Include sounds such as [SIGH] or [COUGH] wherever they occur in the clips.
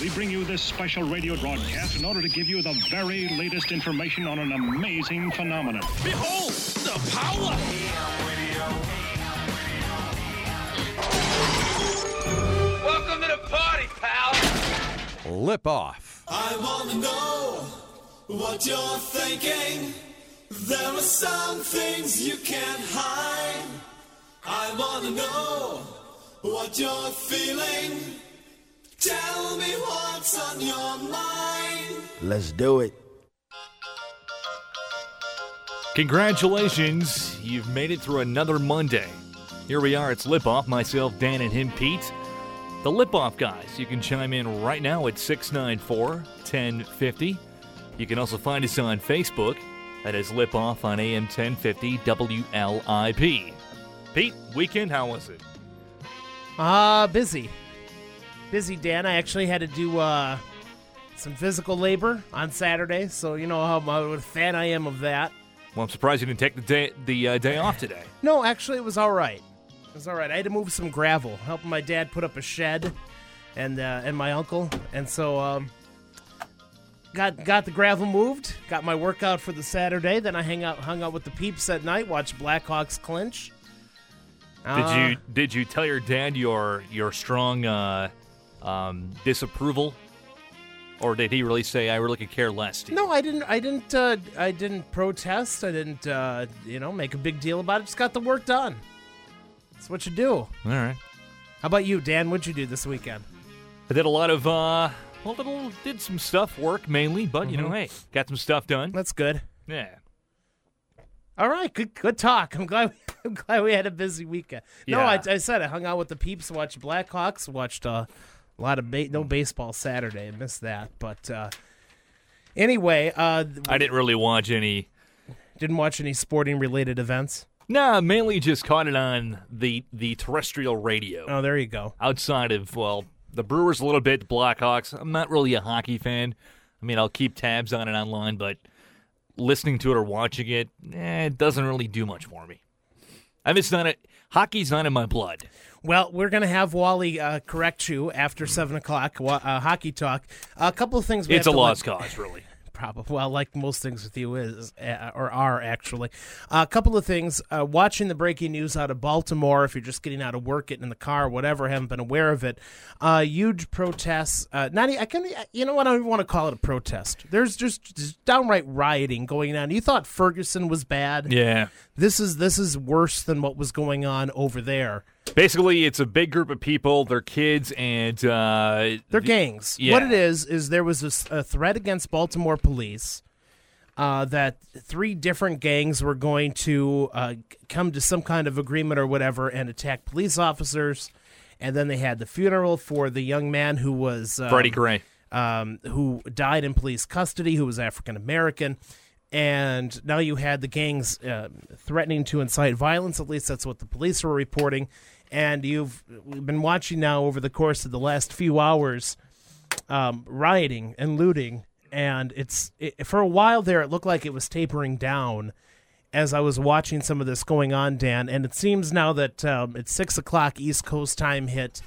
we bring you this special radio broadcast in order to give you the very latest information on an amazing phenomenon. Behold the power! Welcome to the party, pal! Lip off. I wanna know what you're thinking. There are some things you can't hide. I wanna know what you're feeling. Tell me what's on your mind. Let's do it. Congratulations, you've made it through another Monday. Here we are, it's Lip Off, myself, Dan, and him, Pete. The Lip Off guys, you can chime in right now at 694 1050. You can also find us on Facebook. That is Lip Off on AM 1050 WLIP. Pete, weekend, how was it? Uh, busy. Busy, Dan. I actually had to do uh, some physical labor on Saturday, so you know how much of a fan I am of that. Well, I'm surprised you didn't take the day, the uh, day off today. No, actually, it was all right. It was all right. I had to move some gravel, helping my dad put up a shed, and uh, and my uncle, and so um, got got the gravel moved. Got my workout for the Saturday. Then I hang out, hung out with the peeps at night, watched Blackhawks clinch. Did Uh, you did you tell your dad your your strong uh, um, disapproval, or did he really say I really could care less? No, I didn't. I didn't. Uh, I didn't protest. I didn't. Uh, you know, make a big deal about it. Just got the work done. That's what you do. All right. How about you, Dan? What'd you do this weekend? I did a lot of uh, well, little did some stuff, work mainly, but you Mm-hmm. know, hey, got some stuff done. That's good. Yeah. All right, good good talk. I'm glad. [LAUGHS] I'm glad we had a busy weekend. No, Yeah. I, I said I hung out with the peeps, watched Blackhawks, watched uh, a lot of ba- no baseball Saturday. I missed that, but uh, anyway, uh, I didn't really watch any. didn't watch any sporting related events. Nah, mainly just caught it on the the terrestrial radio. Oh, there you go. Outside of well, the Brewers a little bit, the Blackhawks. I'm not really a hockey fan. I mean, I'll keep tabs on it online, but listening to it or watching it, eh, it doesn't really do much for me. I mean, it's not a hockey's not in my blood. Well, we're going to have Wally uh, correct you after 7 o'clock, uh, hockey talk. a couple of things we It's a have to let- lost cause, really. [LAUGHS] Probably, well, like most things with you is uh, or are actually. a couple of things. Uh, watching the breaking news out of Baltimore, if you're just getting out of work, getting in the car, whatever, haven't been aware of it. Uh, huge protests. Uh, not, I can, you know what? I don't even want to call it a protest. There's just, just downright rioting going on. You thought Ferguson was bad. Yeah. This is this is worse than what was going on over there. Basically, it's a big group of people, their kids, and uh, They're the- gangs. yeah. What it is is there was this, a threat against Baltimore police uh, that three different gangs were going to uh, come to some kind of agreement or whatever and attack police officers. And then they had the funeral for the young man who was um, Freddie Gray. um, who died in police custody, who was African American. And now you had the gangs uh, threatening to incite violence. At least that's what the police were reporting. And you've been watching now over the course of the last few hours um, rioting and looting. And it's it, for a while there, it looked like it was tapering down as I was watching some of this going on, Dan. And it seems now that um, it's six o'clock East Coast time hit,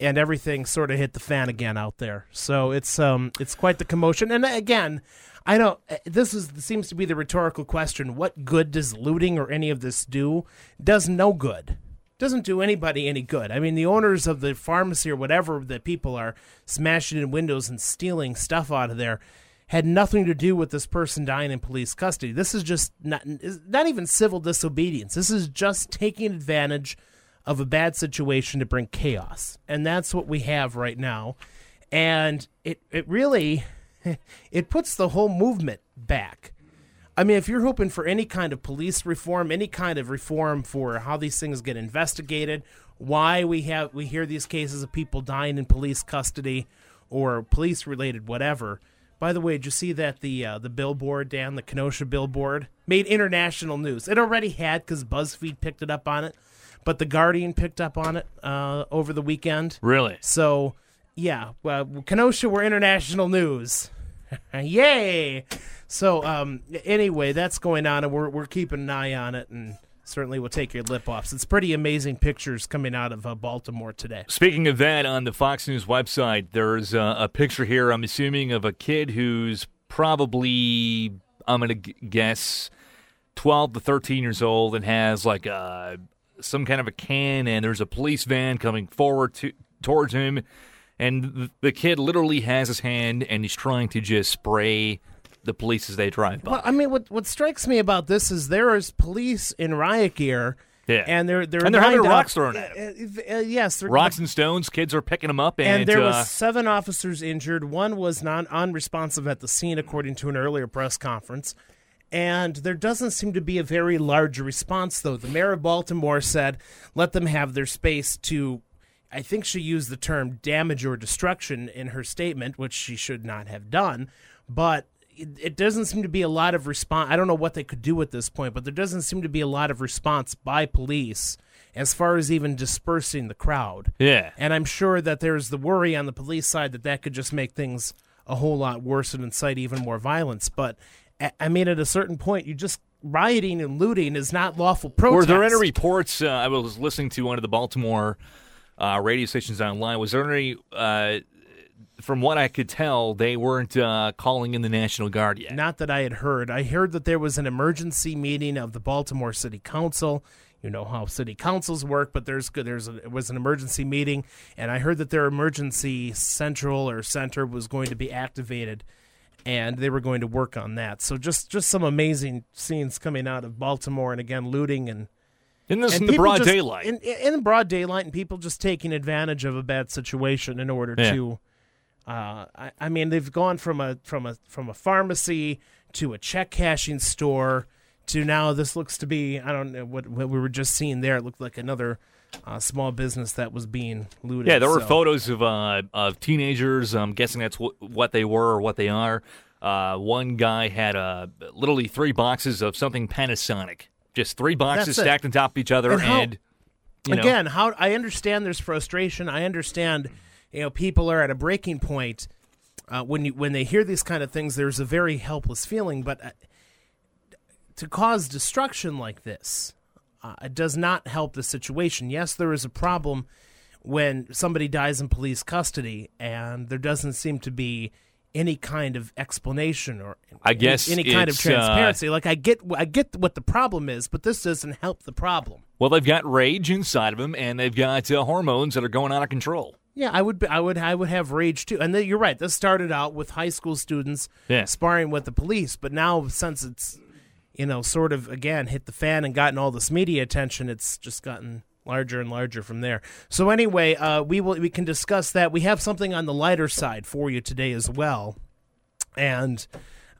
and everything sort of hit the fan again out there. So it's um it's quite the commotion. And again, I don't. uh, This is seems to be the rhetorical question: What good does looting or any of this do? Does no good. Doesn't do anybody any good. I mean, the owners of the pharmacy or whatever that people are smashing in windows and stealing stuff out of there had nothing to do with this person dying in police custody. This is just not not even civil disobedience. This is just taking advantage of a bad situation to bring chaos. And that's what we have right now. And it it really [LAUGHS] it puts the whole movement back. I mean, if you're hoping for any kind of police reform, any kind of reform for how these things get investigated, why we have we hear these cases of people dying in police custody or police related whatever. By the way, did you see that the uh, the billboard, Dan, the Kenosha billboard, made international news? It already had because BuzzFeed picked it up on it, but the Guardian picked up on it uh, over the weekend. Really? So, yeah, well, Kenosha were international news. [LAUGHS] Yay! So, um, anyway, that's going on, and we're we're keeping an eye on it, and certainly we'll take your lip offs. It's pretty amazing pictures coming out of uh, Baltimore today. Speaking of that, on the Fox News website, there's uh, a picture here, I'm assuming, of a kid who's probably, I'm going to guess, 12 to 13 years old and has like a, some kind of a can, and there's a police van coming forward to, towards him. And the, kid literally has his hand and he's trying to just spray the police as they drive by. Well, I mean, what what strikes me about this is there is police in riot gear. Yeah. and they're they're And they're having rocks up- thrown at Uh, uh, yes, they're- Rocks and stones, kids are picking them up, and, and there uh, was seven officers injured. One was non unresponsive at the scene, according to an earlier press conference. And there doesn't seem to be a very large response, though. The mayor of Baltimore said, "Let them have their space to." I think she used the term damage or destruction in her statement, which she should not have done. But it, it doesn't seem to be a lot of response. I don't know what they could do at this point, but there doesn't seem to be a lot of response by police as far as even dispersing the crowd. yeah. And I'm sure that there's the worry on the police side that that could just make things a whole lot worse and incite even more violence. But I- mean, at a certain point, you just rioting and looting is not lawful protest. Were there any reports? Uh, I was listening to one of the Baltimore uh, radio stations online. Was there any? Uh, from what I could tell, they weren't uh, calling in the National Guard yet. Not that I had heard. I heard that there was an emergency meeting of the Baltimore City Council. You know how city councils work, but there's. There's a, it was an emergency meeting, and I heard that their emergency central or center was going to be activated, and they were going to work on that. So just just some amazing scenes coming out of Baltimore, and again looting and In this in the broad just- daylight. In, in broad daylight, and people just taking advantage of a bad situation in order Yeah. to. Uh, I, I mean, they've gone from a from a from a pharmacy to a check cashing store to now this looks to be I don't know what, what we were just seeing there. It looked like another uh, small business that was being looted. yeah, there were so- photos of uh, of teenagers. I'm guessing that's wh- what they were or what they are. Uh, one guy had uh, literally three boxes of something Panasonic, just three boxes That's it. stacked on top of each other, And how- and you know, again how i understand there's frustration. I understand you know people are at a breaking point uh, when you when they hear these kind of things there's a very helpless feeling. But uh, to cause destruction like this uh, it does not help the situation. Yes there is a problem when somebody dies in police custody and there doesn't seem to be any kind of explanation or I guess any, kind of uh, transparency like i get i get what the problem is but this doesn't help the problem well, they've got rage inside of them, and they've got uh, hormones that are going out of control. Yeah, I would. be- I would. I would have rage too. And th- you're right. This started out with high school students Yeah. sparring with the police, but now since it's, you know, sort of again hit the fan and gotten all this media attention, it's just gotten larger and larger from there. So anyway, uh, we will. We can discuss that. We have something on the lighter side for you today as well, and.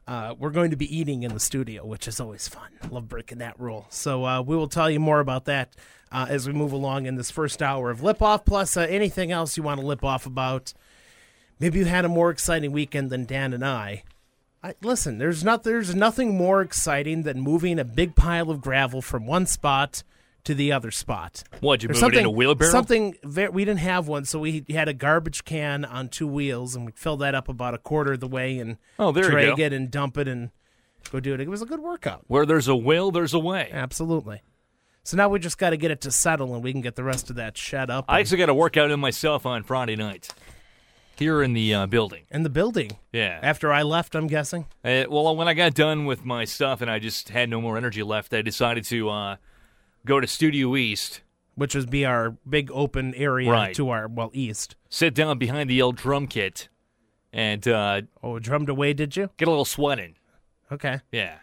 Uh, we're going to be eating in the studio, which is always fun. Love breaking that rule. So uh, we will tell you more about that uh, as we move along in this first hour of Lip Off, plus uh, anything else you want to lip off about. Maybe you had a more exciting weekend than Dan and I. I listen, there's not there's nothing more exciting than moving a big pile of gravel from one spot to the other spot. What, you move it in a wheelbarrow? Something ve- we didn't have one, so we had a garbage can on two wheels, and we filled that up about a quarter of the way and Oh, there you drag it and dump it and go do it. It was a good workout. Where there's a will, there's a way. Absolutely. So now we just got to get it to settle, and we can get the rest of that shed up I actually got a workout in myself on Friday night here in the uh, building. in the building. Yeah. After I left, I'm guessing. Uh, well, when I got done with my stuff and I just had no more energy left, I decided to uh, go to Studio East, which would be our big open area Right. to our well east. sit down behind the old drum kit, and uh, Oh, drummed away, did you? get a little sweating. Okay. Yeah.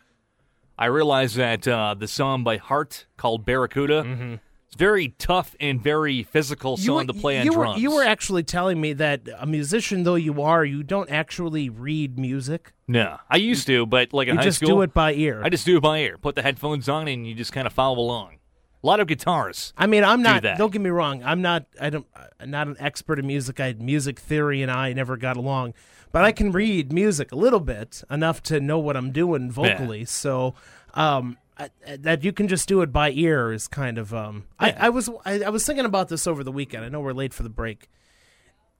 I realized that uh, the song by Heart called Barracuda it's very tough and very physical song to play on you drums. Were, you were actually telling me that a musician though you are, you don't actually read music. no, I used to, but like in You high just school, do it by ear. I just do it by ear. Put the headphones on and you just kind of follow along. A lot of guitars. I mean, I'm do not. that. Don't get me wrong. I'm not. I don't. I'm not an expert in music. I music theory and I never got along, but I can read music a little bit enough to know what I'm doing vocally. So, um, I, that you can just do it by ear is kind of. Um, I, I was. I, I was thinking about this over the weekend. I know we're late for the break.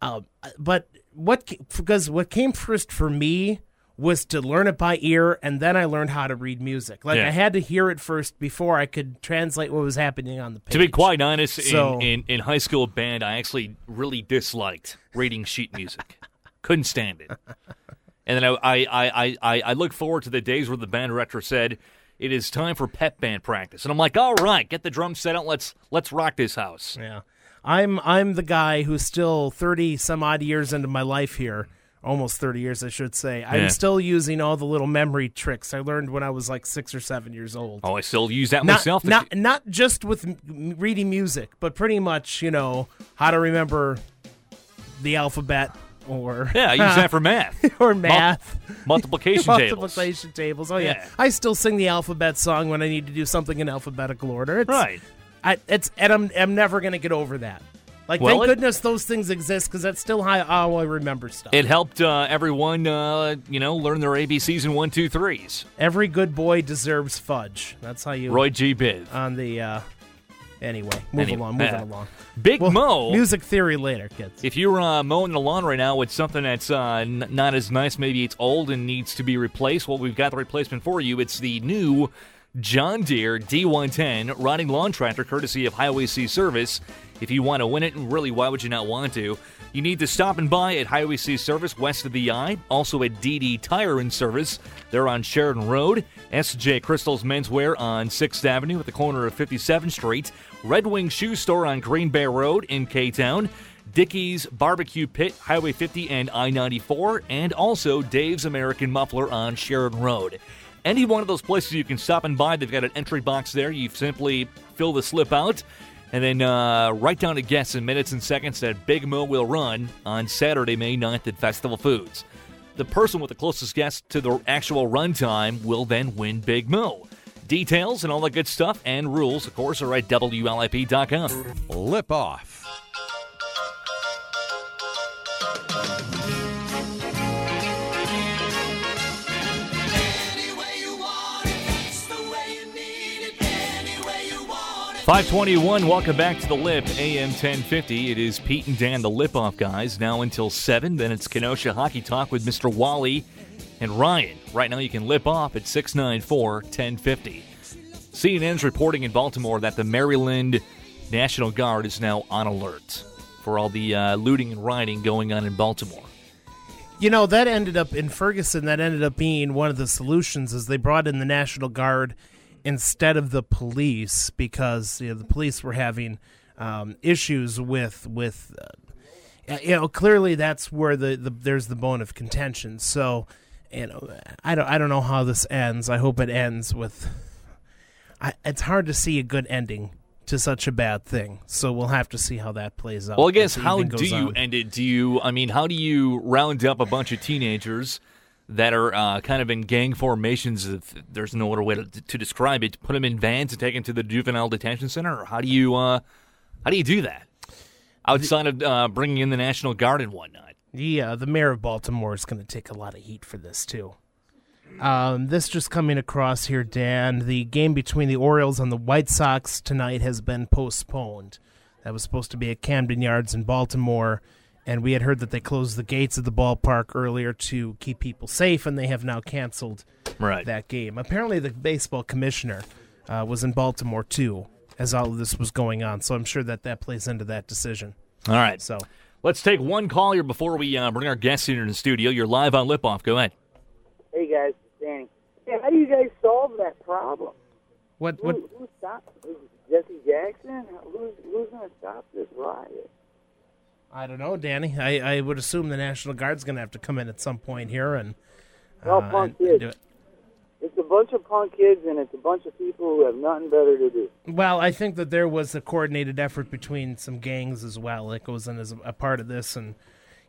Um, but what because what came first for me was to learn it by ear, and then I learned how to read music. Like Yeah. I had to hear it first before I could translate what was happening on the page. To be quite honest, So- in, in, in high school band, I actually really disliked reading sheet music. [LAUGHS] Couldn't stand it. And then I, I, I, I, I look forward to the days where the band director said, "It is time for pep band practice," and I'm like, "All right, get the drum set out. Let's let's rock this house." Yeah. I'm I'm the guy who's still 30 some odd years into my life here. Almost 30 years, I should say. I'm still using all the little memory tricks I learned when I was like six or seven years old. Oh, I still use that not, myself. not, not just with m- reading music, but pretty much, you know, how to remember the alphabet or yeah, I use that for [LAUGHS] math, or math. multiplication [LAUGHS] tables. Multiplication tables. Oh yeah. Yeah. I still sing the alphabet song when I need to do something in alphabetical order. It's, Right. I, it's and I'm I'm never gonna get over that. Like Well, thank it- goodness those things exist because that's still how, how I remember stuff. It helped uh, everyone, uh, you know, learn their ABCs and one, two, threes. Every good boy deserves fudge. That's how you Roy G. Biv. on the. uh Anyway, move Anyway, along, moving yeah. along. Big Well, Mo. Music theory later, kids. If you're uh, mowing the lawn right now with something that's uh, n- not as nice, maybe it's old and needs to be replaced, well, we've got the replacement for you. It's the new John Deere D110 riding lawn tractor, courtesy of Highway C Service. If you want to win it, and really, why would you not want to? You need to stop and buy at Highway C Service west of the I, also at DD Tire and Service. They're on Sheridan Road. SJ Crystal's Menswear on 6th Avenue at the corner of 57th Street. Red Wing Shoe Store on Green Bay Road in K Town. Dickey's Barbecue Pit, Highway 50 and I 94, and also Dave's American Muffler on Sheridan Road. Any one of those places you can stop and buy, they've got an entry box there. You simply fill the slip out and then uh, write down a guess in minutes and seconds that Big Mo will run on Saturday, May 9th at Festival Foods. The person with the closest guess to the actual run time will then win Big Mo. Details and all that good stuff and rules, of course, are at WLIP.com. Lip off. 521, welcome back to the Lip, AM 1050. It is Pete and Dan, the Lip Off guys, now until 7. Then it's Kenosha Hockey Talk with Mr. Wally and Ryan. Right now you can lip off at 694 1050. CNN's reporting in Baltimore that the Maryland National Guard is now on alert for all the uh, looting and rioting going on in Baltimore. You know, that ended up in Ferguson, that ended up being one of the solutions is they brought in the National Guard instead of the police because you know, the police were having um, issues with with uh, you know clearly that's where the, the there's the bone of contention. So you know I don't I don't know how this ends. I hope it ends with. I, it's hard to see a good ending to such a bad thing. So we'll have to see how that plays out. Well, I guess how do you on. end it? Do you, I mean, how do you round up a bunch of teenagers that are uh, kind of in gang formations? If there's no other way to, to describe it, put them in vans and take them to the juvenile detention center, or how do you, uh, how do you do that outside of uh, bringing in the National Guard and whatnot? Yeah, the mayor of Baltimore is going to take a lot of heat for this too. Um, this just coming across here, Dan. The game between the Orioles and the White Sox tonight has been postponed. That was supposed to be at Camden Yards in Baltimore, and we had heard that they closed the gates of the ballpark earlier to keep people safe, and they have now canceled Right. that game. Apparently, the baseball commissioner uh, was in Baltimore too, as all of this was going on. So I'm sure that that plays into that decision. All right. So. Let's take one call here before we uh, bring our guests in the studio. You're live on Lip Off. Go ahead. Hey guys, Danny. Hey, how do you guys solve that problem? What what Who, who stops? Jesse Jackson? Who's who's going to stop this riot? I don't know, Danny. I, I would assume the National Guard's going to have to come in at some point here and, uh, punk and kids. do it. It's a bunch of punk kids, and it's a bunch of people who have nothing better to do. Well, I think that there was a coordinated effort between some gangs as well that goes in as a, a part of this. And,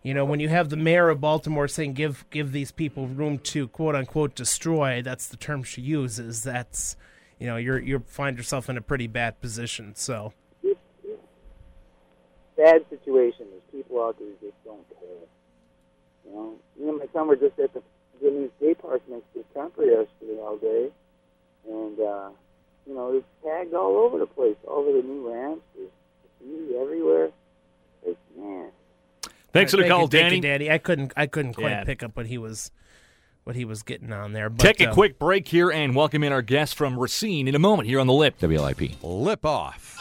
you know, when you have the mayor of Baltimore saying give give these people room to quote unquote destroy, that's the term she uses. That's, you know, you're you find yourself in a pretty bad position. So, bad situation. There's people out there who just don't care. You know, me and my son were just at the Jimmy's skate park next to Temper yesterday all day, and uh, you know, it's tagged all over the place, all over the new ramps. There's graffiti everywhere. Like, man. Thanks for the Thank call, you- Danny. you, Danny. I couldn't I couldn't quite Yeah. pick up what he was what he was getting on there. But, Take a um, quick break here and welcome in our guest from Racine in a moment here on the Lip. WLIP. Lip off.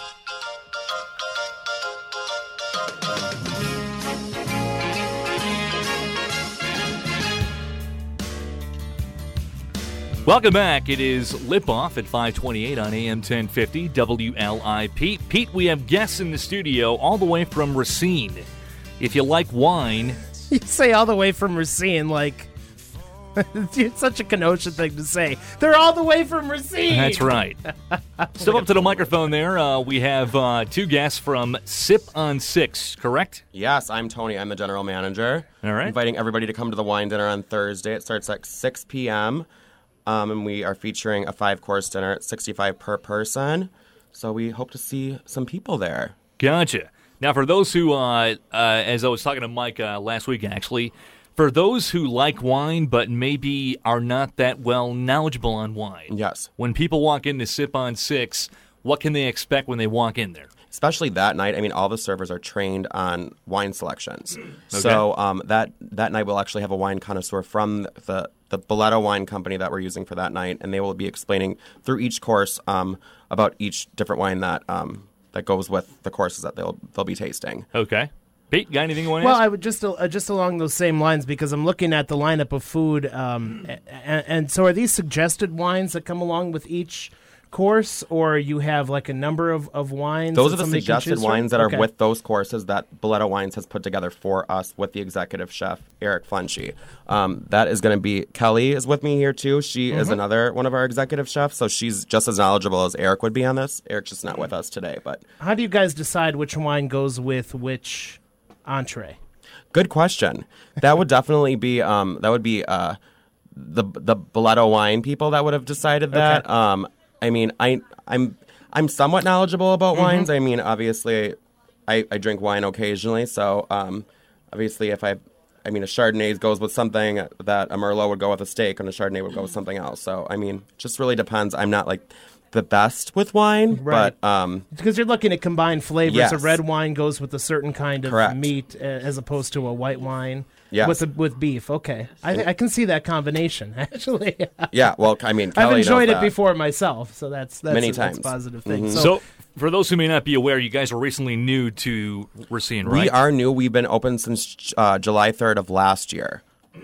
Welcome back. It is Lip Off at 528 on AM 1050 WLIP. Pete, we have guests in the studio all the way from Racine. If you like wine, [LAUGHS] You say all the way from Racine, like [LAUGHS] it's such a Kenosha thing to say. They're all the way from Racine. that's right. Step up to the microphone there. Uh, we have uh, two guests from Sip on Six, correct? Yes, I'm Tony. I'm the general manager. All right. Inviting everybody to come to the wine dinner on Thursday. It starts at 6 p.m. Um, and we are featuring a five course dinner at 65 per person. So we hope to see some people there. Gotcha. Now, for those who, uh, uh, as I was talking to Mike uh, last week, actually, for those who like wine but maybe are not that well knowledgeable on wine, Yes. when people walk in to Sip on Six, what can they expect when they walk in there? Especially that night. I mean, all the servers are trained on wine selections. [CLEARS THROAT] So um, that that night we'll actually have a wine connoisseur from the the Boletto Wine Company that we're using for that night, and they will be explaining through each course um, about each different wine that um, that goes with the courses that they'll they'll be tasting. Okay. Pete, got anything you want to Well, ask? I would just uh, just along those same lines because I'm looking at the lineup of food, um, and, and so are these suggested wines that come along with each course, or you have like a number of, of wines? Those are the suggested choose from? wines that are Okay. with those courses that Boletto Wines has put together for us with the executive chef Eric Flenchy. Um, that is going to be Kelly is with me here too. She is Mm-hmm. another one of our executive chefs, so she's just as knowledgeable as Eric would be on this. Eric's just not with us today, but How do you guys decide which wine goes with which entree? good question. That would definitely be um, that would be uh, the the Boletto wine people that would have decided that. Okay. Um, I mean, I I'm I'm somewhat knowledgeable about Mm-hmm. wines. I mean, obviously, I, I drink wine occasionally, so um, obviously, if I I mean, a Chardonnay goes with something that a Merlot would go with a steak, and a Chardonnay would go with something else. So, I mean, it just really depends. I'm not like the best with wine, Right. but um, Because you're looking at combined flavors. Yes. A red wine goes with a certain kind of Correct. meat, as opposed to a white wine. Yes. With a, with beef. Okay, I, I can see that combination [LAUGHS] actually. yeah. Well, I mean, I've enjoyed it that. before myself, so that's that's Many a, that's a times. Mm-hmm. positive thing. so, for those who may not be aware, you guys are recently new to Racine, right? We are new. We've been open since uh, July 3rd of last year.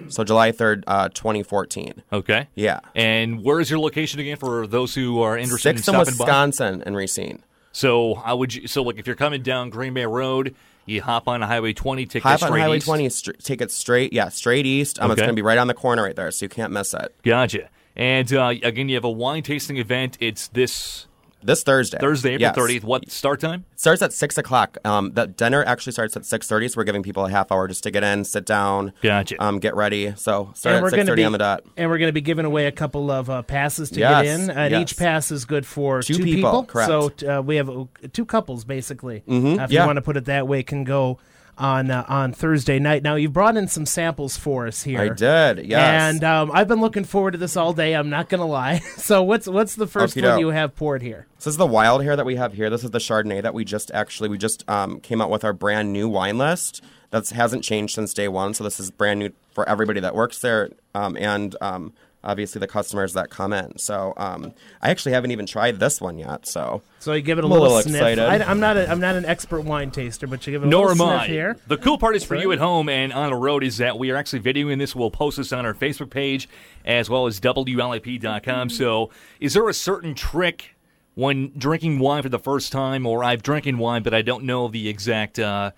So July 3rd, uh, 2014. Okay. Yeah. And where is your location again for those who are interested Sixth in in stopping by? Wisconsin and Racine. So how would you? So like if you're coming down Green Bay Road, you hop on Highway 20, take Hop on Highway east. 20, str- take it straight. Yeah, straight east. Um, It's going to be right on the corner right there, so you can't miss it. Gotcha. And uh, again, you have a wine tasting event. It's this This Thursday. Thursday, April Yes. 30th. What start time? It starts at 6 o'clock. Um, the dinner actually starts at 6.30, so we're giving people a half hour just to get in, sit down, Gotcha. um, get ready. So start and we're at going to 6.30 be on the dot. and we're going to be giving away a couple of uh, passes to Yes, get in, and yes. each pass is good for Two two, people, correct. So uh, we have uh, two couples basically. Mhm, uh, if yeah. you want to put it that way, can go on uh, on Thursday night. Now you've brought in some samples for us here. I did, yes. And um, I've been looking forward to this all day. I'm not going to lie. [LAUGHS] so what's what's the first Okey-doke. one you have poured here? So this is the wild hair that we have here. This is the Chardonnay that we just actually we just um, came out with our brand new wine list. That hasn't changed since day one. So this is brand new for everybody that works there, um, and um, obviously the customers that come in. So um, I actually haven't even tried this one yet. So So you give it a I'm a little, little sniff. excited. I, am not a, I'm not an expert wine taster, but you give it a Nor little am sniff I. here. The cool part is for Right. you at home and on the road is that we are actually videoing this. We'll post this on our Facebook page as well as WLIP.com. So, is there a certain trick when drinking wine for the first time, or I've drinking wine, but I don't know the exact, uh,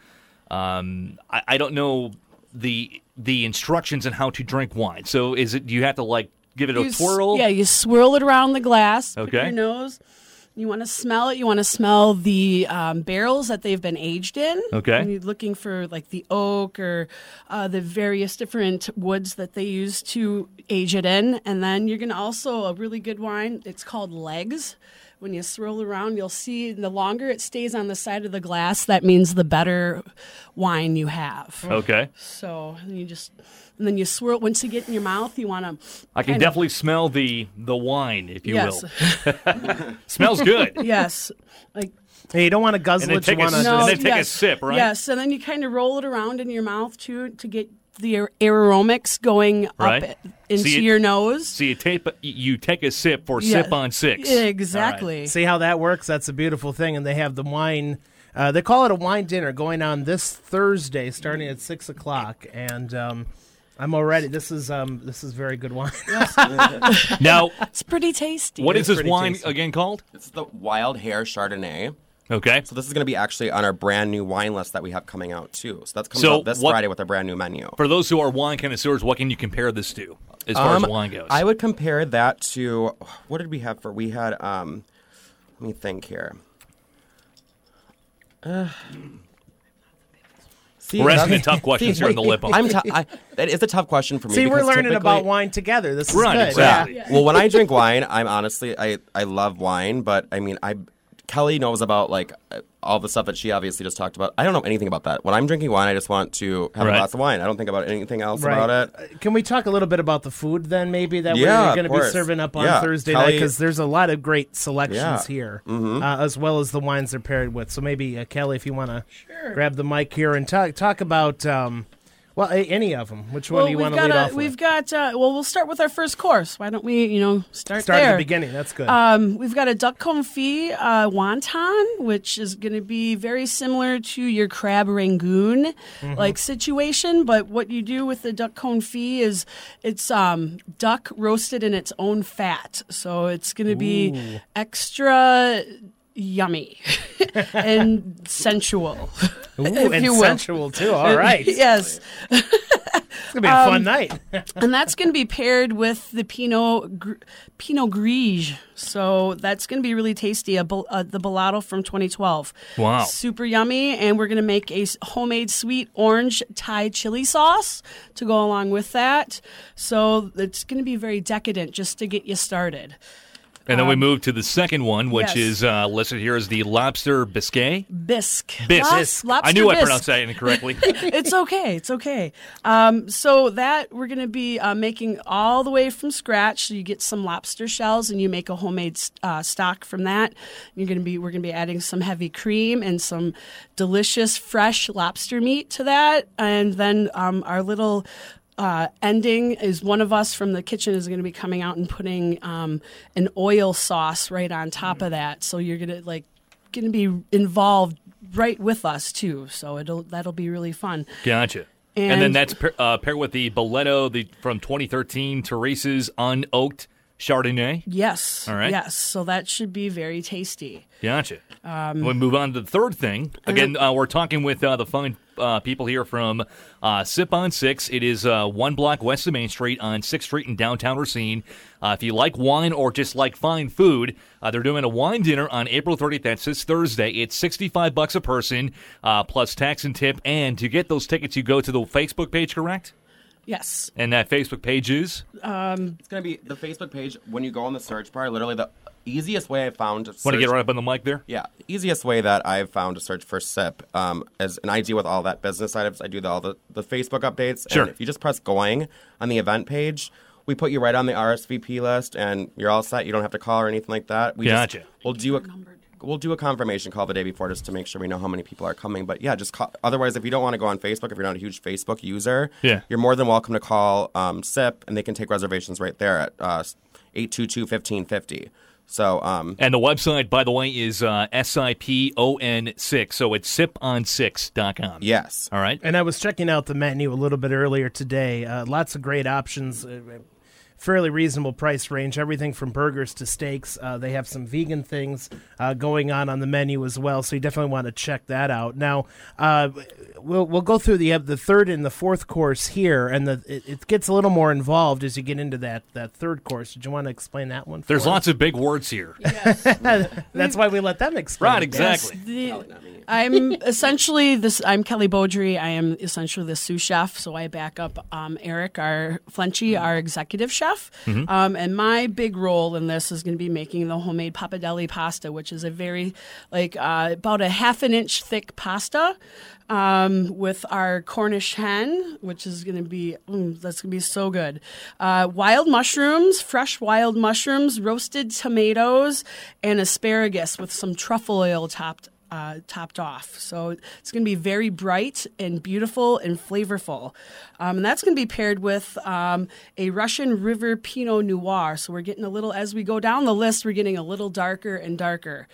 um, I, I don't know the the instructions on how to drink wine. So, is it you have to like give it a You s- twirl? Yeah, you swirl it around the glass. Okay. your nose. You want to smell it. You want to smell the um, barrels that they've been aged in. Okay. And you're looking for like the oak or uh, the various different woods that they use to age it in. And then you're going to also, a really good wine, it's called Legs. When you swirl around, you'll see the longer it stays on the side of the glass, that means the better wine you have. Okay. So you just, and then you swirl. Once you get in your mouth, you want to. I can definitely smell the the wine, if you Yes. will. [LAUGHS] Smells good. [LAUGHS] yes. Like Hey, you don't want to guzzle And it. You take want to no, and then take a yes. sip, right? Yes, and then you kind of roll it around in your mouth too to get the ar- aromatic going Right. up into See, it- your nose. So you tape, you take a sip for Yeah. sip on six. Exactly. See how that works? That's a beautiful thing. And they have the wine. Uh, they call it a wine dinner going on this Thursday, starting at six o'clock. And um, I'm already. This is um, this is very good wine. [LAUGHS] Now, It's pretty tasty. what is this wine tasty. again called? It's the Wild Hair Chardonnay. Okay. So this is going to be actually on our brand new wine list that we have coming out too. So that's coming So out this what- Friday with our brand new menu. For those who are wine connoisseurs, what can you compare this to as far as Um, wine goes? I would compare that to what did we have for? We had um, let me think here. Uh, see, We're asking that's- [LAUGHS] the tough questions here in the lip. I'm t- I, that is a tough question for me. See, we're learning about wine together. This is Right, good. exactly. Yeah. Well, when I drink wine, I'm honestly I I love wine, but I mean I Kelly knows about like uh, all the stuff that she obviously just talked about. I don't know anything about that. When I'm drinking wine, I just want to have Right. a glass of wine. I don't think about anything else Right. about it. Uh, Can we talk a little bit about the food then, maybe that Yeah, we're going to be serving up on Yeah, Thursday night? Because there's a lot of great selections Yeah. Mm-hmm. here, uh, as well as the wines they're paired with. So maybe uh, Kelly, if you want to grab the mic here and talk talk about well, any of them. Which one well, do you want to lead a, off we've got uh, well, we'll start with our first course. Why don't we, you know, start, Start at the beginning. That's good. Um, we've got a duck confit uh, wonton, which is going to be very similar to your crab rangoon Mm-hmm. like situation. But what you do with the duck confit is it's um, duck roasted in its own fat, so it's going to be extra yummy [LAUGHS] and sensual. Ooh, and sensual too. All right, [LAUGHS] yes. it's gonna be a fun night. [LAUGHS] and that's going to be paired with the Pinot Gr- Pinot Gris. So that's going to be really tasty. A, uh, the Bellotto from 2012. Wow. super yummy. And we're going to make a homemade sweet orange Thai chili sauce to go along with that. So it's going to be very decadent just to get you started. And then we move to the second one, which yes. is uh, listed here as the lobster biscuit. Bisque. Bisque. Lobs- lobster I knew I pronounced that incorrectly. [LAUGHS] it's okay. It's okay. Um, so that we're going to be uh, making all the way from scratch. So you get some lobster shells and you make a homemade uh, stock from that. You're going to be we're going to be adding some heavy cream and some delicious fresh lobster meat to that, and then um, our little. Uh, ending is one of us from the kitchen is going to be coming out and putting um, an oil sauce right on top of that. So you're going to like going to be involved right with us too. So it'll that'll be really fun. Gotcha. And, then that's pair, uh, paired with the Boletto the, from 2013, Teresa's Unoaked Chardonnay. Yes. All right. Yes. So that should be very tasty. Gotcha. Um, we move on to the third thing. Again, uh, we're talking with uh, the fine uh, people here from uh, Sip on Six. It is uh, one block west of Main Street on Sixth Street in downtown Racine. Uh, if you like wine or just like fine food, uh, they're doing a wine dinner on April 30th. That's this Thursday. It's 65 bucks a person uh, plus tax and tip. And to get those tickets, you go to the Facebook page, correct? Yes. And that Facebook page is It's going to be the Facebook page. When you go on the search bar, literally the easiest way I found to want to get right up on the mic there. Yeah, easiest way that I've found to search for SIP um, is, and I deal with all that business items. I do the, all the, the Facebook updates. Sure. And if you just press going on the event page, we put you right on the RSVP list, and you're all set. You don't have to call or anything like that. We Gotcha. Just, we'll do a we'll do a confirmation call the day before just to make sure we know how many people are coming. But yeah, just call, otherwise, if you don't want to go on Facebook, if you're not a huge Facebook user, Yeah. you're more than welcome to call um, SIP, and they can take reservations right there at uh, 822-1550. So um, And the website, by the way, is uh, SIPON6. So it's sipon6.com. yes, All right. And I was checking out the menu a little bit earlier today. Uh, lots of great options. Uh, fairly reasonable price range. Everything from burgers to steaks. Uh, they have some vegan things uh, going on on the menu as well. So you definitely want to check that out. Now, uh, we'll we'll go through the the third and the fourth course here, and the it, it gets a little more involved as you get into that that third course. Did you want to explain that one? For There's us? lots of big words here. [LAUGHS] That's why we let them explain. Right, it. exactly. The- I'm essentially this. I'm Kelly Beaudry. I am essentially the sous chef. So I back up um, Eric, our Flenchy, our executive chef. Um, and my big role in this is going to be making the homemade pappardelle pasta, which is a very like uh, about a half an inch thick pasta. Um, with our Cornish hen, which is going to be mm, that's going to be so good. Uh, wild mushrooms, fresh wild mushrooms, roasted tomatoes, and asparagus with some truffle oil topped uh, topped off. So it's going to be very bright and beautiful and flavorful. Um, and that's going to be paired with um, a Russian River Pinot Noir. So we're getting a little, as we go down the list, we're getting a little darker and darker.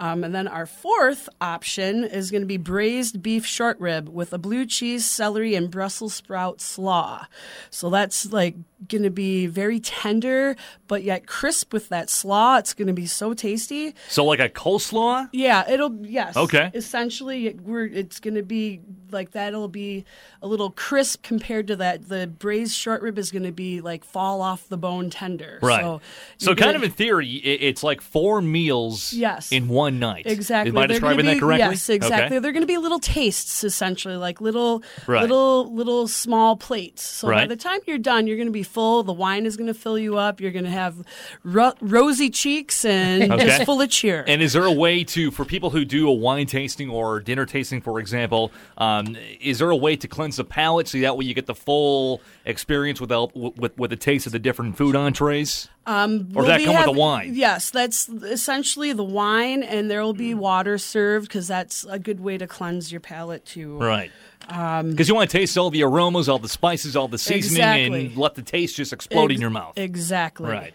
Um, and then our fourth option is going to be braised beef short rib with a blue cheese, celery, and Brussels sprout slaw. So that's like going to be very tender, but yet crisp with that slaw. It's going to be so tasty. So like a coleslaw? Yeah, it'll yes. Okay. Essentially, it, we're it's going to be like that. It'll be a little crisp compared to that. The braised short rib is going to be like fall off the bone tender. Right. So, So, kind gonna- of in theory, it's like four meals Yes. in one night. Exactly. Am I describing gonna that correctly? Yes, exactly. Okay. They're going to be little tastes, essentially, like little, Right. little, little small plates. So by the time you're done, you're going to be full. The wine is going to fill you up. You're going to have ro- rosy cheeks and Okay. just full of cheer. And is there a way to, for people who do a wine tasting or dinner tasting, for example, um, is there a way to cleanse the palate so that way you get the full experience without with with the taste of the different food entrees? Um, Or we'll that come with the wine? Yes, that's essentially the wine, and there will be water served because that's a good way to cleanse your palate too. Right. Because you want to taste all the aromas, all the spices, all the seasoning, Exactly. and let the taste just explode in your mouth. Exactly. Right.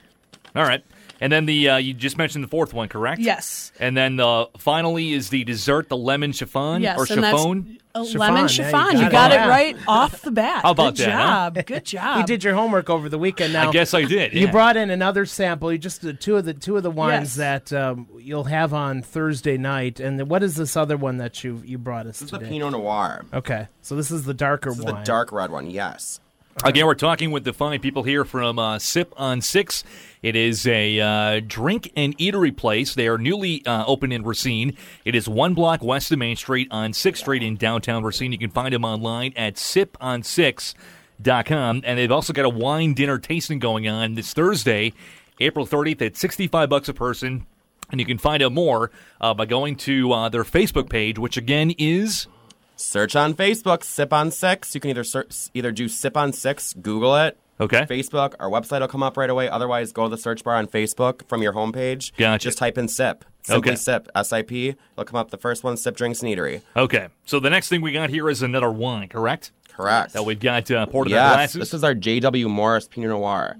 All right. And then the uh, you just mentioned the fourth one, correct? Yes. And then uh, finally is the dessert, the lemon chiffon Yes, or and that's chiffon. a Chiffon, lemon yeah, you chiffon. got you got it, Yeah. right off the bat. How about Good that, huh? job. Good job. [LAUGHS] You did your homework over the weekend. Now I guess I did. You brought in another sample. You just did two of the two of the wines Yes. that um, you'll have on Thursday night. And then what is this other one that you you brought us This is the today? Pinot Noir. Okay, so this is the darker This is wine. the dark red one. Yes. Again, we're talking with the fine people here from uh, Sip on Six. It is a uh, drink and eatery place. They are newly uh, opened in Racine. It is one block west of Main Street on 6th Street in downtown Racine. You can find them online at sipon6.com. And they've also got a wine dinner tasting going on this Thursday, April 30th at 65 bucks a person. And you can find out more uh, by going to uh, their Facebook page, which again is Search on Facebook, Sip on Six. You can either search, either do Sip on Six, Google it, okay. Facebook. Our website will come up right away. Otherwise, go to the search bar on Facebook from your homepage. Gotcha. Just type in Sip. Simply Okay. Sip. S I P. It'll come up. The first one, Sip Drinks and Eatery. Okay. So the next thing we got here is another wine, correct? Correct. That we've got uh, poured in our yes. glasses. This is our J.W. Morris Pinot Noir.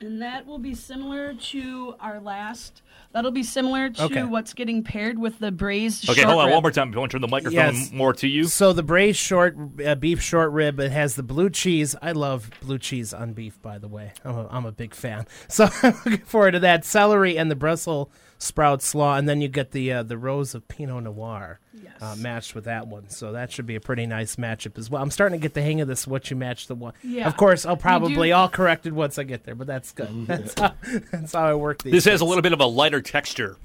And that will be similar to our last. That'll be similar to Okay. what's getting paired with the braised. Short Okay, hold on rib. one more time. I want to turn the microphone Yes. more to you. So the braised short uh, beef short rib. It has the blue cheese. I love blue cheese on beef. By the way, I'm a, I'm a big fan. [LAUGHS] So I'm looking forward to that celery and the Brussels sprout slaw, and then you get the uh, the rose of Pinot Noir uh, matched with that one. So that should be a pretty nice matchup as well. I'm starting to get the hang of this. What you match the one. Yeah. Of course, I'll probably all corrected once I get there, but that's good. That's how, [LAUGHS] that's how I work these. This has a little bit of a lighter texture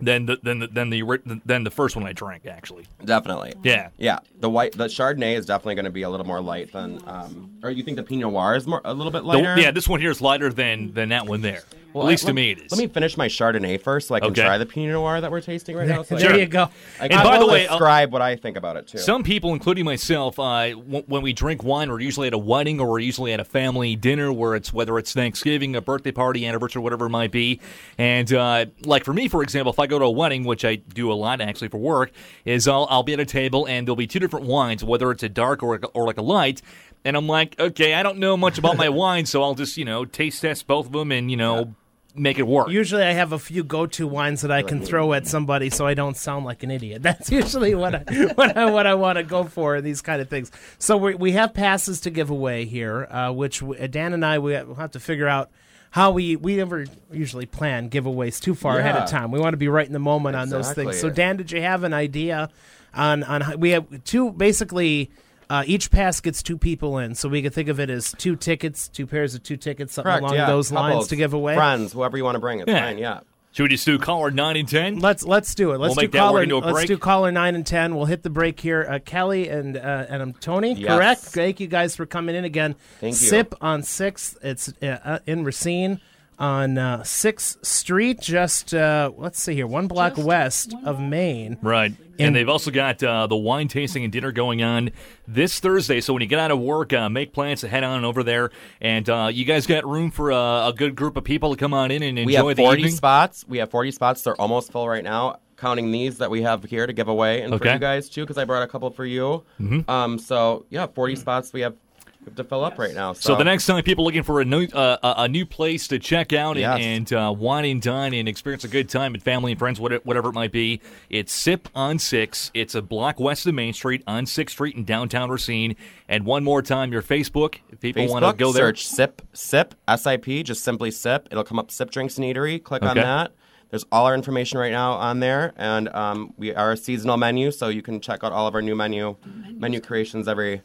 than the than the, than the than the first one I drank. Actually, Definitely. yeah. Yeah, the white, the Chardonnay is definitely going to be a little more light than. Um, or you think the Pinot Noir is more a little bit The- lighter? yeah, this one here is lighter than than that one there. Well, At least let- to me, it is. Let me finish my Chardonnay first, so I can Okay. try the Pinot Noir that we're tasting right now. So I there can- you go. I And can by the way, uh, describe what I think about it too. Some people, including myself, uh, w- when we drink wine, we're usually at a wedding or we're usually at a family dinner where it's whether it's Thanksgiving, a birthday party, anniversary, whatever it might be. And uh, like for me, for example, if I go to a wedding, which I do a lot actually for work, is I'll, I'll be at a table and there'll be two different wines, whether it's a dark or or like a light. And I'm like, okay, I don't know much about my [LAUGHS] wine, so I'll just you know taste test both of them and you know make it work. Usually, I have a few go-to wines that I can throw at somebody, so I don't sound like an idiot. [LAUGHS] That's usually what I [LAUGHS] what I, what I want to go for in these kind of things. So we we have passes to give away here, uh, which w- Dan and I we will have to figure out how we we never usually plan giveaways too far ahead of time. We want to be right in the moment on those things. So Dan, did you have an idea on on how, we have two basically. Uh, each pass gets two people in, so we can think of it as two tickets, two pairs of two tickets, something Correct, along yeah. those lines to give away. Friends, whoever you want to bring, it's Yeah. fine. Yeah. Should we just do caller nine and ten? Let's let's do it. Let's We'll do make that work caller. into a Let's break. do caller nine and ten. We'll hit the break here. Uh, Kelly and uh, and I'm Tony. Yes. Correct. Thank you guys for coming in again. Thank you. Sip on Sixth. It's uh, uh, in Racine on uh, Sixth Street. Just uh, let's see here, one block west of Main. Right. In- and they've also got uh, the wine tasting and dinner going on this Thursday. So when you get out of work, uh, make plans to head on over there. And uh, you guys got room for uh, a good group of people to come on in and We enjoy have the 40 evening. spots. We have 40 spots. They're almost full right now. counting these that we have here to give away and for you guys too, because I brought a couple for you. Mm-hmm. Um, so yeah, 40 spots we have we have to fill up right now. So, So the next time people looking for a new uh, a a new place to check out and, Yes. and uh, wine and dine and experience a good time with family and friends, whatever, whatever it might be, it's Sip on Six. It's a block west of Main Street on Sixth Street in downtown Racine. And one more time, your Facebook. If people want to Facebook, go there, search Sip Sip S I P, just simply Sip. It'll come up Sip Drinks and Eatery. Click on that. There's all our information right now on there, and um, we are a seasonal menu, so you can check out all of our new menu menu creations every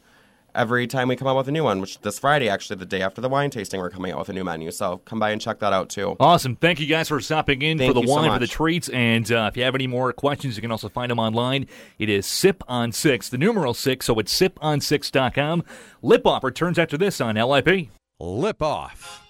every time we come out with a new one. Which this Friday, actually, the day after the wine tasting, we're coming out with a new menu. So come by and check that out too. Awesome. Thank you guys for stopping in Thank for the you so wine, for the treats. And uh, if you have any more questions, you can also find them online. It is Sip on Six, the numeral six, so it's sipon6.com. Lip Off returns after this on LIP. Lip Off.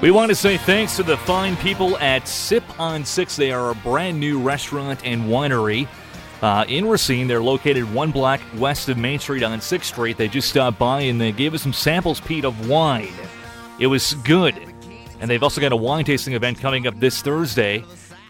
We want to say thanks to the fine people at Sip on Six. They are a brand new restaurant and winery uh, in Racine. They're located one block west of Main Street on Sixth Street. They just stopped by and they gave us some samples, Pete, of wine. It was good. And they've also got a wine tasting event coming up this Thursday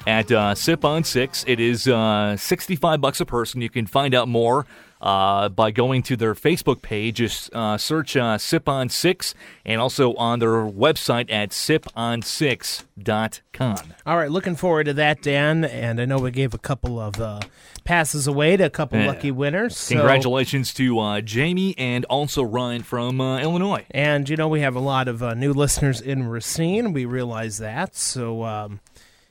at uh, Sip on Six. It is uh, 65 bucks a person. You can find out more uh, by going to their Facebook page. Just uh, search uh, Sip on Six and also on their website at sipon6.com. All right, looking forward to that, Dan. And I know we gave a couple of uh, passes away to a couple Yeah. lucky winners. so- Congratulations to uh, Jamie and also Ryan from uh, Illinois. And you know we have a lot of uh, new listeners in Racine. We realize that. So um,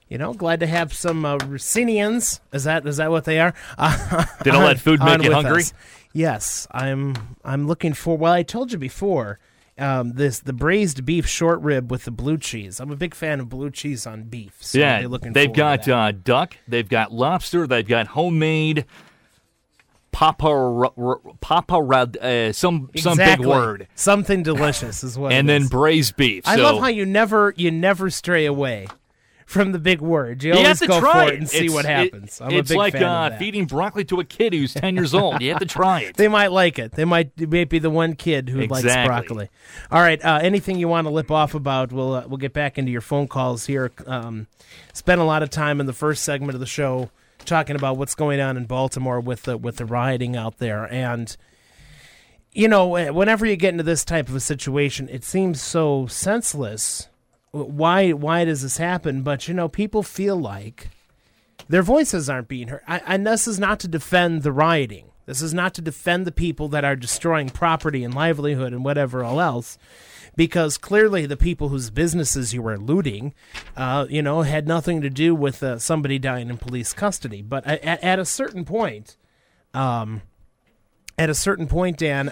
you know, glad to have some uh, Racinians. Is that is that what they are? Uh, Did all on- that food make you hungry? us. Yes, I'm. I'm looking for. Well, I told you before. Um, this the braised beef short rib with the blue cheese. I'm a big fan of blue cheese on beef. So yeah, looking they've got uh, duck, they've got lobster, they've got homemade papa papa uh, some some big word, Something delicious is what. and then is. braised beef. I love how you never you never stray away from the big word. You, you always have to go try for it it and see It's- what it- happens. I'm it's a big like fan uh, feeding broccoli to a kid who's ten years old. You have to try it. [LAUGHS] They might like it. They might it may be the one kid who likes Exactly. broccoli. All right. Uh, anything you want to lip off about? We'll uh, we'll get back into your phone calls here. Um, spent a lot of time in the first segment of the show talking about what's going on in Baltimore with the with the rioting out there, and you know, whenever you get into this type of a situation, it seems so senseless. Why why does this happen? But you know, people feel like their voices aren't being heard. I, and this is not to defend the rioting. This is not to defend the people that are destroying property and livelihood and whatever all else, because clearly the people whose businesses you were looting, uh, you know, had nothing to do with uh, somebody dying in police custody. But at, at a certain point, um, at a certain point, Dan,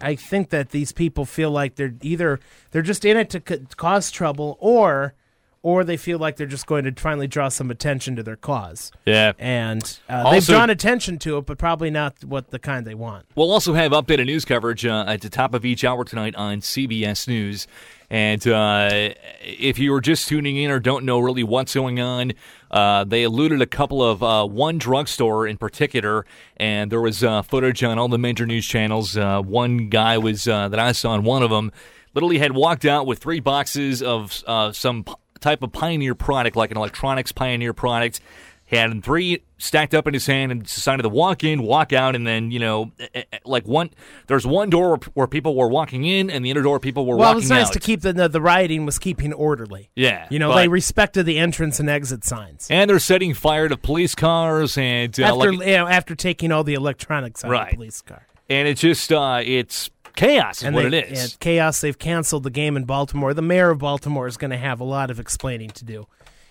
I, think that these people feel like they're either they're just in it to c- cause trouble, or or they feel like they're just going to finally draw some attention to their cause. Yeah. And uh, they've drawn attention to it, but probably not what the kind they want. We'll also have updated news coverage uh, at the top of each hour tonight on CBS News. And uh, if you were just tuning in or don't know really what's going on, uh, they alluded a couple of uh, one drugstore in particular, and there was uh, footage on all the major news channels. Uh, one guy was uh, that I saw on one of them literally had walked out with three boxes of uh, some type of Pioneer product, like an electronics Pioneer product. He had three stacked up in his hand and decided to walk in, walk out, and then you know, eh, eh, like one. There's one door where, people were walking in, and the other door people were Well, walking it was nice out. to keep the, the the rioting was keeping orderly. Yeah, you know but- they respected the entrance and exit signs. and they're setting fire to police cars, and uh, after like, you know, after taking all the electronics out of the police car. and it's just uh, it's chaos is and what they, it is. chaos. They've canceled the game in Baltimore. The mayor of Baltimore is going to have a lot of explaining to do.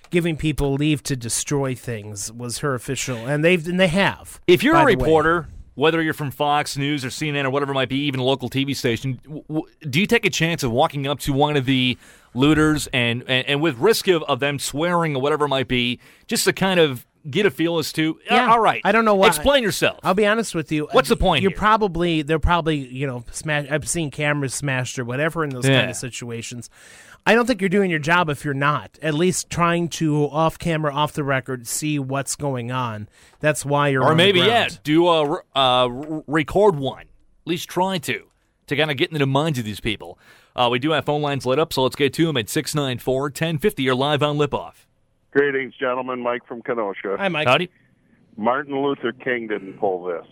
Giving people leave to destroy things was her official, and they've and they have. If you're a reporter, whether you're from Fox News or CNN or whatever it might be, even a local TV station, w- w- do you take a chance of walking up to one of the looters and, and, and with risk of, of them swearing or whatever it might be, just to kind of get a feel as to, "Uh, Yeah. all right, I don't know why. Explain yourself. I'll be honest with you. What's the point You're here? probably they're probably you know smash. I've seen cameras smashed or whatever in those Yeah. kind of situations. I don't think you're doing your job if you're not. At least trying to off camera, off the record, see what's going on. That's why you're. Or maybe, yeah, do a uh, record one. At least try to, to kind of get into the minds of these people. Uh, we do have phone lines lit up, so let's get to them at 694 1050. You're live on Lip Off. Greetings, gentlemen. Mike from Kenosha. Hi, Mike. Howdy. Martin Luther King didn't pull this.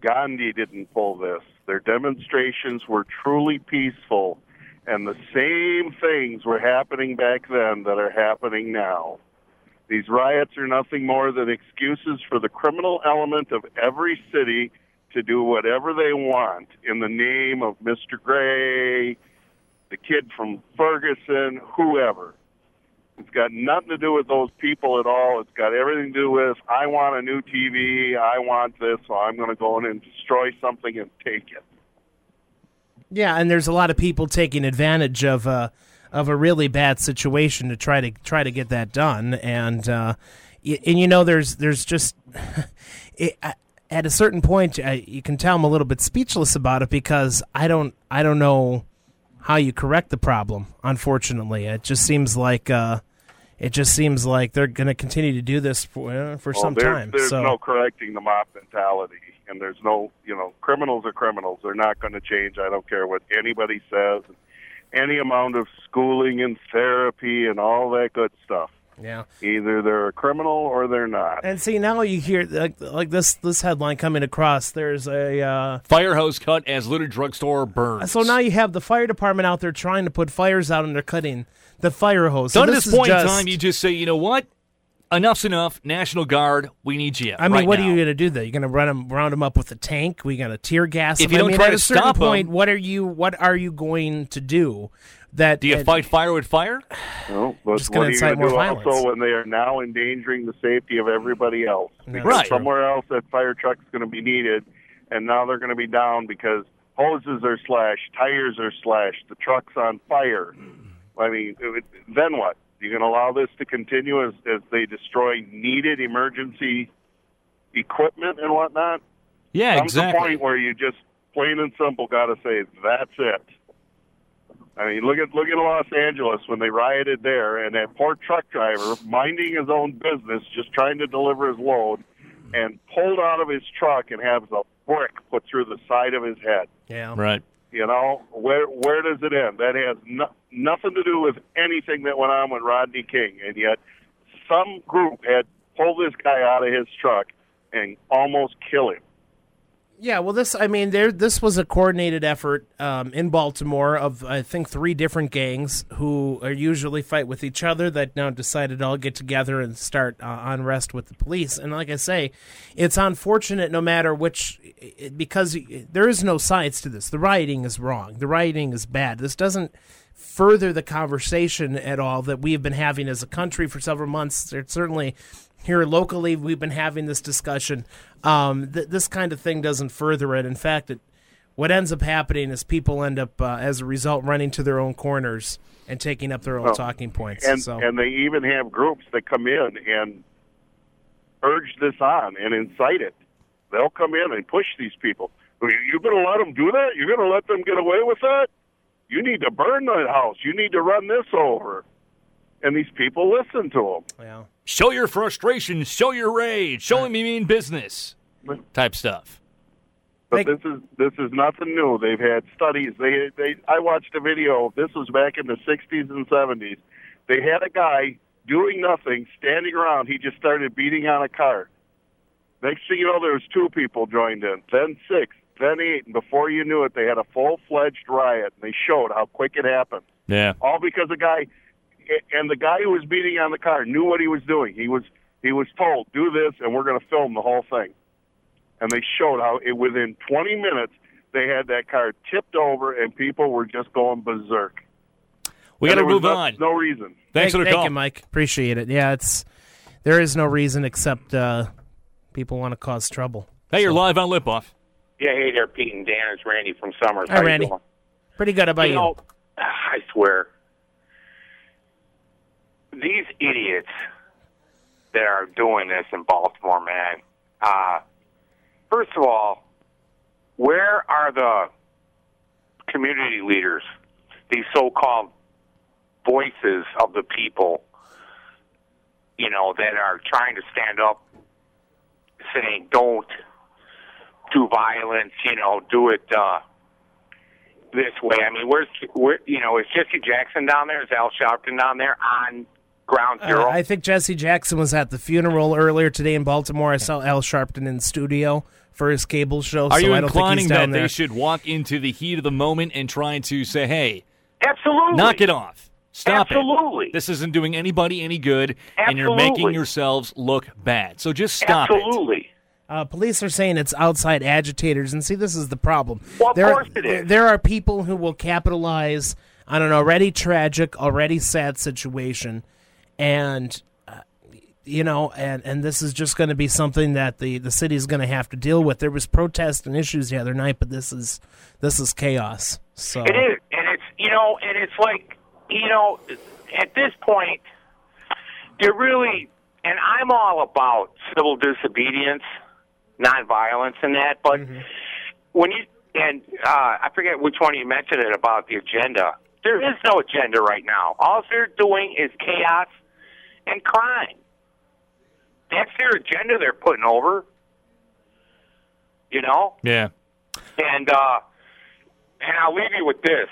Gandhi didn't pull this. Their demonstrations were truly peaceful, and the same things were happening back then that are happening now. These riots are nothing more than excuses for the criminal element of every city to do whatever they want in the name of Mr. Gray, the kid from Ferguson, whoever. It's got nothing to do with those people at all. It's got everything to do with I want a new TV, I want this, so I'm going to go in and destroy something and take it. Yeah, and there's a lot of people taking advantage of uh, of a really bad situation to try to try to get that done, and uh, y- and you know there's there's just [LAUGHS] it, uh, at a certain point uh, you can tell I'm a little bit speechless about it because I don't I don't know how you correct the problem. Unfortunately, it just seems like uh, it just seems like they're going to continue to do this for uh, for Well, some there's, time. There's so no correcting the mob mentality, and there's no, you know, criminals are criminals. They're not going to change. I don't care what anybody says. Any amount of schooling and therapy and all that good stuff. Yeah. Either they're a criminal or they're not. And see now you hear like, like this this headline coming across. There's a uh, Firehouse cut as looted drugstore burns. So now you have the fire department out there trying to put fires out, and they're cutting the fire hose. So So at this this is point in time, you just say, you know what? Enough's enough. National Guard, we need you. I mean, right what now. are you going to do? There, you're going to run them, round them up with a tank. We got to tear gas. If them? you don't mean, try at to a certain stop 'em- point, what are you? What are you going to do? That Do you uh, fight fire with fire? No, but Just gonna what are you incite going to more do violence. also when they are now endangering the safety of everybody else? Because Right. somewhere else that fire truck's going to be needed, and now they're going to be down because hoses are slashed, tires are slashed, the truck's on fire. I mean, it, then what? You going to allow this to continue as, as they destroy needed emergency equipment and whatnot? Yeah, Comes exactly. a point where you just plain and simple got to say that's it. I mean, look at look at Los Angeles when they rioted there, and that poor truck driver minding his own business, just trying to deliver his load, and pulled out of his truck and has a brick put through the side of his head. Yeah. Right. You know, where where does it end? That has no, nothing to do with anything that went on with Rodney King, and yet some group had pulled this guy out of his truck and almost kill him. Yeah, well, this I mean, there this was a coordinated effort um, in Baltimore of I think three different gangs who are usually fight with each other that now decided all get together and start uh, unrest with the police. And like I say, it's unfortunate no matter which because there is no science to this. The rioting is wrong. The rioting is bad. This doesn't further the conversation at all that we've been having as a country for several months. It certainly here locally we've been having this discussion. Um, th- this kind of thing doesn't further it. In fact, it, what ends up happening is people end up, uh, as a result, running to their own corners and taking up their own Well, talking points. and so. and they even have groups that come in and urge this on and incite it. They'll come in and push these people. You're going to let them do that? You're going to let them get away with that? You need to burn the house. You need to run this over. And these people listen to them. yeah. Show your frustration. Show your rage. Show him you mean business. Type stuff. But Like- this is this is nothing new. They've had studies. They they I watched a video. This was back in the 60s and 70s. They had a guy doing nothing, standing around. He just started beating on a car. Next thing you know, there was two people joined in, then six, then eight, and before you knew it, they had a full-fledged riot. And they showed how quick it happened. Yeah. All because a guy, and the guy who was beating on the car knew what he was doing. He was he was told, "Do this, and we're going to film the whole thing." And they showed how it, within 20 minutes they had that car tipped over, and people were just going berserk. We got to move no, on. No reason. Thanks thank, for the thank call. you, Mike. Appreciate it. Yeah, it's there is no reason except uh, people want to cause trouble. Hey, you're live on Lip Off. Yeah, hey there, Pete and Dan. It's Randy from Somers. Hi, How you Randy. doing? Pretty good about you you. know, I swear, these idiots that are doing this in Baltimore, man. Uh, first of all, where are the community leaders? These so-called voices of the people, you know, that are trying to stand up, saying don't do violence, you know, do it uh, this way. I mean, where's where you know is Jesse Jackson down there? Is Al Sharpton down there on ground Uh, zero? I think Jesse Jackson was at the funeral earlier today in Baltimore. I saw Al Sharpton in studio for his cable show. Are so you I don't think inclining he's that there. they should walk into the heat of the moment and trying to say, "Hey, Absolutely, knock it off, stop Absolutely. it. This isn't doing anybody any good, and you're making yourselves look bad. So just stop it." Absolutely. Uh, police are saying it's outside agitators, and see, this is the problem. Well, of there, course it is. There are people who will capitalize on an already tragic, already sad situation, and uh, you know, and and this is just going to be something that the the city is going to have to deal with. There was protests and issues the other night, but this is this is chaos. So It is, and it's you know, and it's like you know, at this point, you're really, and I'm all about civil disobedience, nonviolence, and that. But when you and uh, I forget which one you mentioned it about the agenda. There is no agenda right now. All they're doing is chaos and crime. That's their agenda they're putting over. You know, Yeah. and uh, and I'll leave you with this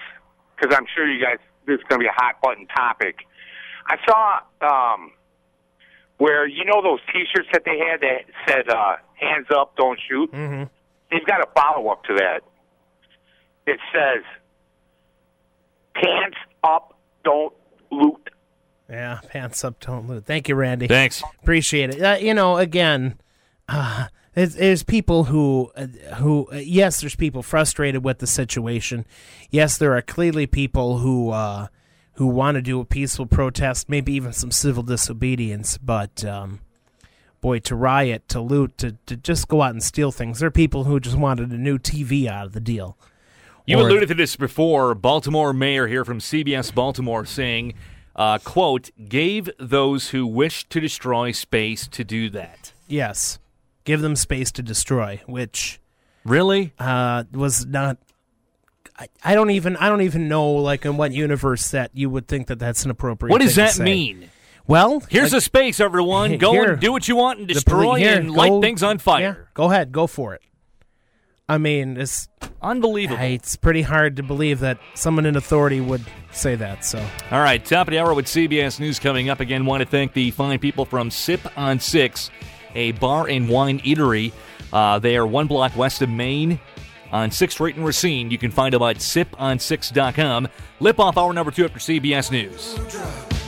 because I'm sure you guys this is going to be a hot button topic. I saw um, where you know those T-shirts that they had that said uh, "Hands up, don't shoot." Mhm. They've got a follow up to that. It says "Pants up, don't loot." Yeah, [LAUGHS] pants up, don't loot. Thank you, Randy. Thanks. Appreciate it. Uh, you know, again, uh, there's, there's people who, uh, who, uh, yes, there's people frustrated with the situation. Yes, there are clearly people who, uh, who want to do a peaceful protest, maybe even some civil disobedience. But, um, boy, to riot, to loot, to, to just go out and steal things. There are people who just wanted a new TV out of the deal. You Or- alluded to this before. Baltimore mayor here from CBS Baltimore saying, uh, "quote gave those who wish to destroy space to do that." Yes, give them space to destroy, which Really? uh, was not. I, I don't even I don't even know like in what universe that you would think that that's an appropriate. What does that mean? Well, Here's like, a space, everyone. [LAUGHS] Go Here. and do what you want and destroy poli- here, and light go- things on fire. yeah, go ahead, go for it. I mean, it's Unbelievable. it's pretty hard to believe that someone in authority would say that. So All right, top of the hour with CBS News coming up. Again, want to thank the fine people from Sip on Six, a bar and wine eatery. Uh, they are one block west of Main on 6th Street in Racine. You can find them at sipon6.com. Lip off hour number two after CBS News.